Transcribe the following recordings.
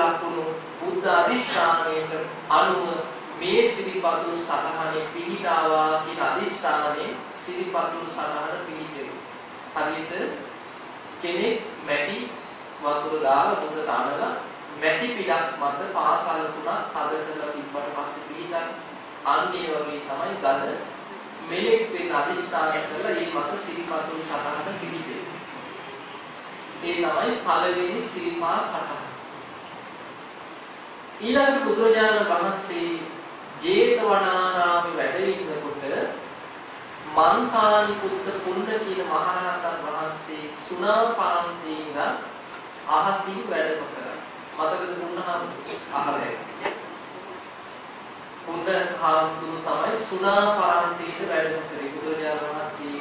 ලකුණු බුද්ධ අධිෂ්ඨානයට අනුව මේ සිරිපතුල් සටහනේ පිහිටාවා කියන අධිෂ්ඨානයේ සිරිපතුල් සටහන පිහිටේ. හරියට කෙනෙක් මැටි වතුර දාලා මුදට අනලා මැටි පිටක් මත පාසල් තුනක් හද කරලා තිබ්බට පස්සේ පිහිටන්නේ. අන්න ඒ වගේ තමයි ගල මෙලෙක් වෙන අධිෂ්ඨාන කරලා මේ මත සිරිපතුල් සටහන පිහිටේ. ඒ තමයි පළවෙනි සිරිපා සටහන. ඊළඟට බුදුරජාණන් වහන්සේ ජේතවනාරාමේ වැඩ ඉන්නකොට මන්තානි පුත්ත පුන්න කියන මහරහතන් වහන්සේ සුණාපාන්තේ ඉඳන් අහසින් වැඩම කරා. මතකද පුන්නහම අහලේ. පුන්න හාමුදුරු තමයි සුණාපාන්තේට වැඩම කරේ. බුදුරජාණන් වහන්සේ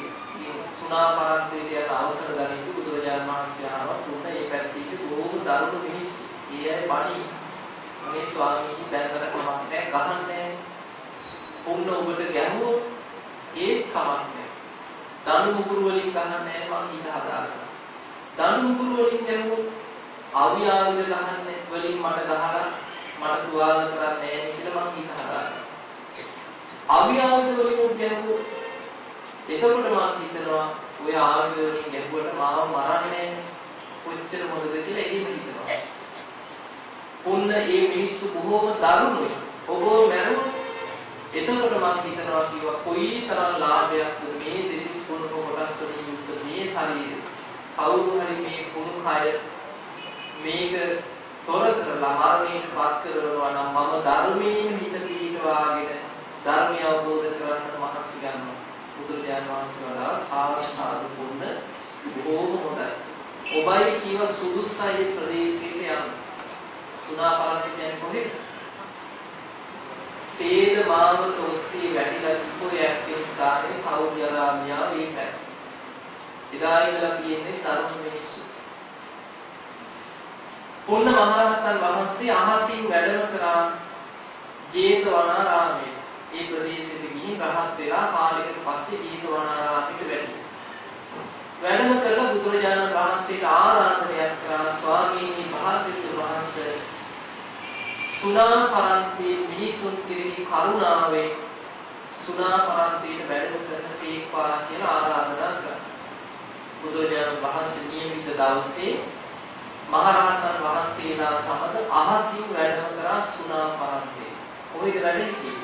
සුණාපාන්තේට යන අවසර ගනිද්දී බුදුරජාණන් වහන්සේ අහනවා පුන්න මේ පැත්තේ බොහෝම දරුණු මිනිස්සු. ඒ අය බණී මේ ස්වාමීන් බැලකට කමක් නැහැ ගහන්නේ. පුන්න ඔබට ගැහුවොත් ඒත් කමක් නැහැ. දණු මුකුරු වලින් ගහන්නේ මං ඊට හදාගන්න. දණු මුකුරු වලින් ගැහුවොත් අවි ආයුධ ගහන්නේ වලින් මට ගහලා මට තුවාල කරන්නේ නැහැ කියලා මං ඊට හදාගන්න. අවි ආයුධ වලින් ගැහුවොත් එතකොට මං හිතනවා ඔය ආයුධ වලින් ගැහුවට මාව මරන්නේ කොච්චර මොකද කියලා එහෙම හිතනවා. පුන්න මේ මිනිස්සු බොහෝම දරුණුයි. ඔබ මැරුවොත් එතකොට මම හිතනවා කිව්වා කොයිතරම් ලාභයක්ද මේ දෙතිස් කුණු කොටස් වලින් යුක්ත මේ ශරීරය. කවුරු හරි මේ කුණු කය මේක තොර කරලා මරණයට පත් කරනවා නම් මම ධර්මයෙන් හිත පිහිටවාගෙන ධර්මය අවබෝධ කරගන්න මහන්සි ගන්නවා. බුදුරජාණන් වහන්සේ වදාළ සාර සාදු පුන්න බොහෝම හොඳයි. ඔබයි කිව සුදුසයි ප්‍රදේශයට යන්න. සුණාපාති කියන්නේ කොහෙද? සේද මාවත ඔස්සේ වැඩිලා තිබු යැක්කේ ස්ථානයේ සෞදි අරාබියාව ඒකයි. එදා ඉඳලා තියෙන්නේ තරුණ මිනිස්සු. පුන්න මහරහතන් වහන්සේ අහසින් වැඩම කරා ජේතවනාරාමයේ. ඒ ප්‍රදේශෙට ගිහින් රහත් වෙලා කාලයකට පස්සේ ජේතවනාරාමයට වැඩි. වැඩම කරලා බුදුරජාණන් වහන්සේට ආරාධනයක් කරා ස්වාමීනි භාග්‍යවතුන් වහන්සේ සුණා පරන්තේ මිනිසුන් කෙරෙහි කරුණාවෙන් සුණා පරන්තේට වැඩම කරන සීක්වා කියලා ආරාධනා කරා. බුදුරජාණන් වහන්සේ නියමිත දවසේ මහරහතන් වහන්සේලා සමග අහසින් වැඩම කරා සුණා පරන්තේ. කොහෙද වැඩ හිටියේ?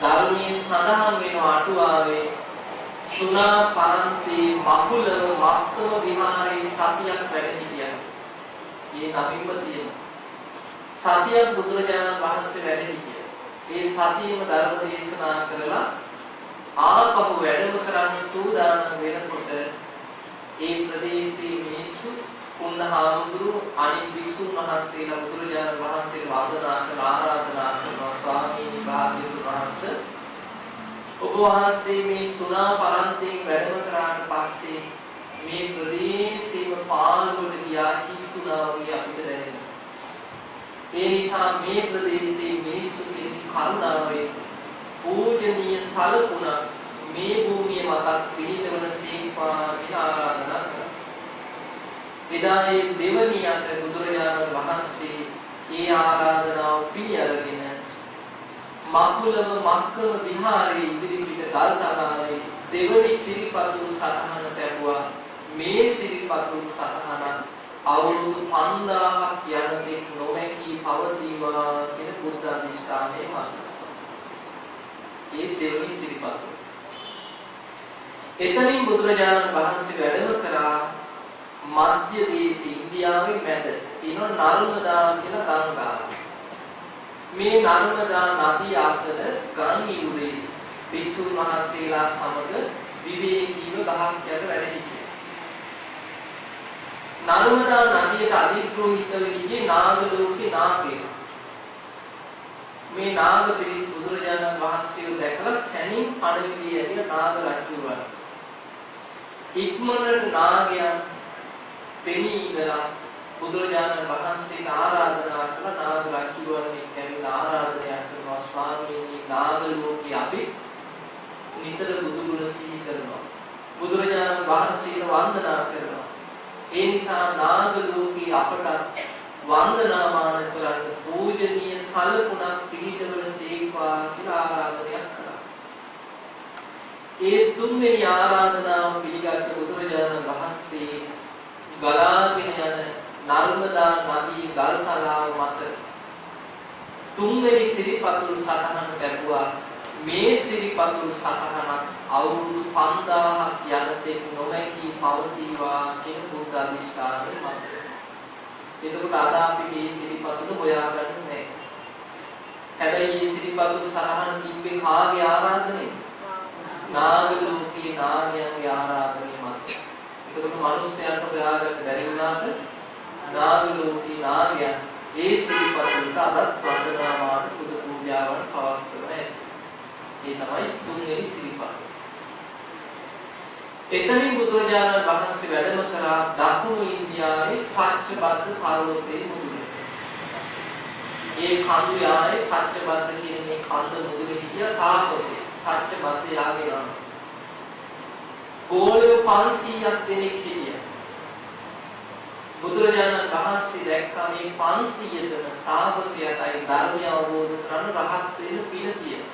ධර්මයේ සඳහන් වෙන අටුවාවේ සුණා පරන්තේ මහුලව මක්කම විහාරයේ සතියක් වැඩ හිටියා. මේ නමින්ම තියෙන. සතියක් බුදුරජාණන් වහන්සේ වැඩ හිටියා. ඒ සතියෙම ධර්ම දේශනා කරලා ආපහු වැඩම කරන්න සූදානම් වෙනකොට ඒ ප්‍රදේශයේ මිනිස්සු උන්හාමුදුරු අනිත් විසුන් වහන්සේලා බුදුරජාණන් වහන්සේට වන්දනා කළ ආරාධනා කරනවා ස්වාමීනි භාග්‍යවතුන් වහන්සේ ඔබ වහන්සේ මේ සුණා පරන්තෙන් වැඩම කරාට පස්සේ මේ ප්‍රදේශයේම පාළුවට ගියා හිස්සුනා වගේ අපිට දැනෙනවා. ඒ නිසා මේ ප්‍රදේශයේ මිනිස්සු කෙරෙහි කරුණාවෙන් පූජනීය සලකුණ මේ භූමිය මතක් පිළිදවන සීපා කියලා ආරාධනා කළා. එදා ඒ දෙවණියට බුදුරජාණන් වහන්සේ ඒ ආරාධනාව පිළිඅරගෙන මකුලව මක්කම විහාරයේ ඉදිරි පිට ගල්තලාවේ දෙවනි සිරිපතුල් සටහන ලැබුවා මේ සිරිපතුල් සටහන අවුරුදු 5000ක් යනතෙක් නොමැකී පවතිවා කියන බුද්ධ අධිෂ්ඨානයේ මත. ඒ දෙවනි සිරිපතුල්. එතනින් බුදුරජාණන් වහන්සේ වැඩම කරා මධ්‍ය දේශී ඉන්දියාවේ මැද තියෙන නර්මදා කියලා ගංගාව. මේ නර්මදා නදිය අසල ගම් ඉරුරේ භික්ෂුන් වහන්සේලා සමග විවේකීව ගහක් යට වැඩ සිටියා. නර්මදා නදියට අධිග්‍රහිත වෙන්නේ නාග ලෝකේ නාගයෙක්. මේ නාග පිරිස් බුදුරජාණන් වහන්සේව දැකලා සැනින් පණවිදී ඇවිල්ලා නාග රජුවරණ. ඉක්මනට නාගයන් පෙනී ඉඳලා බුදුරජාණන් වහන්සේට ආරාධනා කළ නාග රජුවරණෙක් ඇවිල්ලා ආරාධනයක් කරනවා ස්වාමීනි නාග ලෝකේ අපි නිතර බුදුගුණ සිහි කරනවා බුදුරජාණන් වහන්සේට වන්දනා කරනවා ඒ නිසා නාග ලෝකේ අපට වන්දනාමාන කරන්න පූජනීය සලකුණක් පිළිදවල සේක්වා කියලා ආරාධනයක් කරා. ඒ තුන්වෙනි ආරාධනාව පිළිගත් බුදුරජාණන් වහන්සේ ගලාගෙන යන නර්මදා නදී ගල් තලාව මත තුන්වෙනි සිරිපතුල් සටහන ලැබුවා මේ සිරිපතුල් සටහනක් අවුරුදු 5000ක් යනතෙක් නොමැකී පවතිවා කියන බුද්ධ අධිෂ්ඨානය මත. එතකොට අද අපි මේ සිරිපතුල හොයාගන්න නැහැ. හැබැයි මේ සිරිපතුල් සටහන තිබ්බේ කාගේ ආරාධනෙද? නාග ලෝකේ නාගයන්ගේ ආරාධනෙ මත. එතකොට මිනිස්යන්ට හොයාගන්න බැරි වුණාට නාග ලෝකේ නාගයන් ඒ සිරිපතුලට අදත් වන්දනාමාන පුද පූජාවන් පවත්වනවා. ඒ තමයි තුන්වෙනි සිරිපතුල. එතනින් බුදුරජාණන් වහන්සේ වැඩම කරා දකුණු ඉන්දියාවේ සත්‍යබද්ද පර්වතයේ මුදුනේ. ඒ කඳු යායේ සත්‍යබද්ද කියන මේ කන්ද මුදුනේ හිටිය තාපසේ සත්‍යබද්ද යාගේ නම. ගෝලය 500ක් දෙනෙක් හිටියා. බුදුරජාණන් වහන්සේ දැක්කා මේ 500ටම තාපසයටයි ධර්මය අවබෝධ කරගන්න රහත් වෙන්න පින තියෙනවා.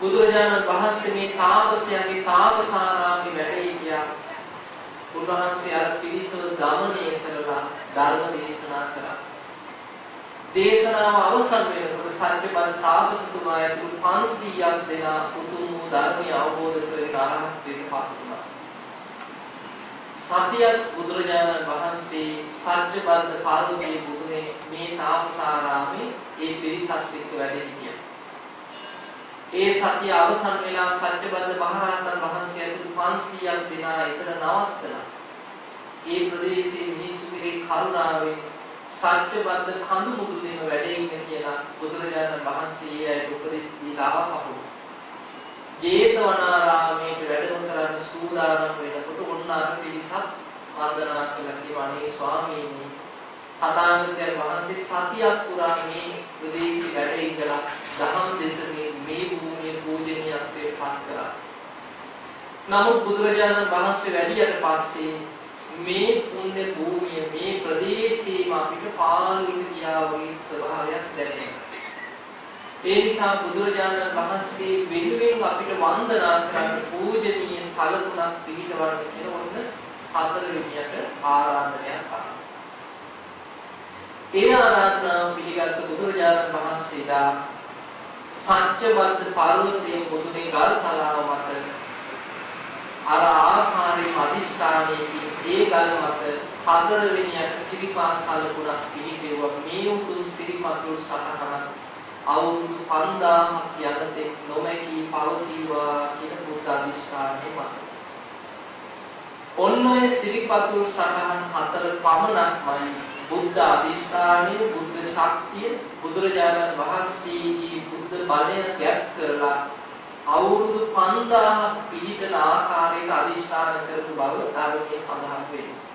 බුදුරජාණන් වහන්සේ මේ තාපසයන්ගේ තාපසාරාමේ වැඩ හිටියා. උන්වහන්සේ අර පිරිසව දමනය කරලා ධර්ම දේශනා කළා. දේශනාව අවසන් වෙනකොට සත්‍යබන් තාපසතුමා ඇතුළු 500ක් දෙනා උතුම් වූ ධර්මය අවබෝධ කරගෙන අරහත් වෙන්න පත් වුණා. සතියක් බුදුරජාණන් වහන්සේ සත්‍යබන්ද පාර්වතී බුදුනේ මේ තාපසාරාමේ ඒ පිරිසත් එක්ක වැඩ හිටියා. ඒ සතිය අවසන් වෙලා සත්‍යබද්ද මහරහතන් වහන්සේ ඇතුළු 500ක් දෙනා එතන නවත්තලා ඒ ප්‍රදේශයේ මිනිස්සු කෙරෙහි කරුණාවෙන් සත්‍යබද්ද කඳු මුදු දෙන වැඩේ කියලා බුදුරජාණන් වහන්සේ ඒ උපදෙස් දීලා ආපහු ජේතවනාරාමයේ වැඩම කරන්න සූදානම් වෙනකොට ඔන්න අර පිරිසක් වන්දනා කළා කිව්වනේ ස්වාමීනි. තථාගතයන් වහන්සේ සතියක් පුරා මේ ප්‍රදේශي වැඩ ඉඳලා දහම් දෙසමින් මේ භූමිය පූජනීයත්වයට පත් කරා. නමුත් බුදුරජාණන් වහන්සේ වැඩියට පස්සේ මේ පුණ්‍ය භූමිය මේ ප්‍රදේශයේම අපිට පාලුවට ගියා වගේ ස්වභාවයක් දැනෙනවා. ඒ නිසා බුදුරජාණන් වහන්සේ වෙනුවෙන් අපිට වන්දනා කරන්න පූජනීය සලකුණක් පිළිවන්න කියන ඔන්න හතර විදියට ආරාධනයක් කරා. ඒ ආරාධනාව පිළිගත් බුදුරජාණන් වහන්සේලා සත්‍යවන්ත පර්වතයේ මුදුනේ ගල් තලාව මත අර ආකාරයේ අදිස්ථානයේදී ඒ ගල් මත හතරවෙනියට සිරිපා සලකුණක් පිහිටෙවුවා මේ උතුම් සිරිපතුල් සටහනක් අවුරුදු 5000ක් යනතෙක් නොමැකී පවතිවා කියන බුද්ධ අදිස්ථානයේ මත. ඔන්න ඔය සිරිපතුල් සටහන් හතර පමණක්මයි බුද්ධ අධිෂ්ඨානයේ බුද්ධ ශක්තිය බුදුරජාණන් වහන්සේගේ බුද්ධ බලය ගැප් කරලා අවුරුදු 5000ක් පිළිතන ආකාරයක අධිෂ්ඨාන කරපු බව ධර්මයේ සඳහන් වෙනවා.